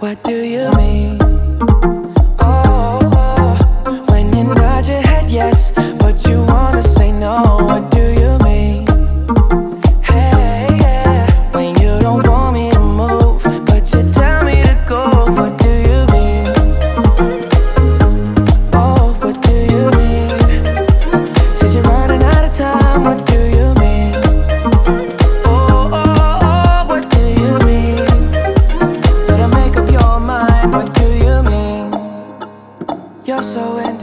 What do you mean? Oh, when you nod your head yes,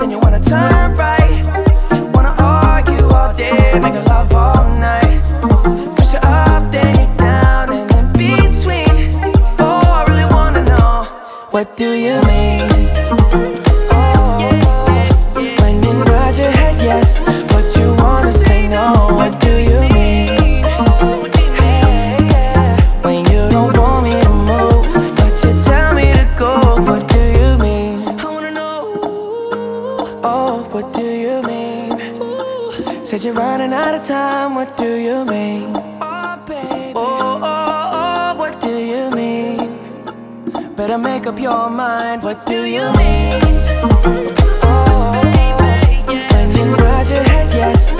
then you wanna turn right. Wanna argue all day, making love all night. First, you're up, then you're down, and in between. Oh, I really wanna know what do you mean? Oh, when you nod your head yes, Oh, what do you mean? Said you're running out of time. What do you mean? Oh, baby. Oh, oh, oh, what do you mean? Better make up your mind. What do you mean? Oh, when you nod your head yes,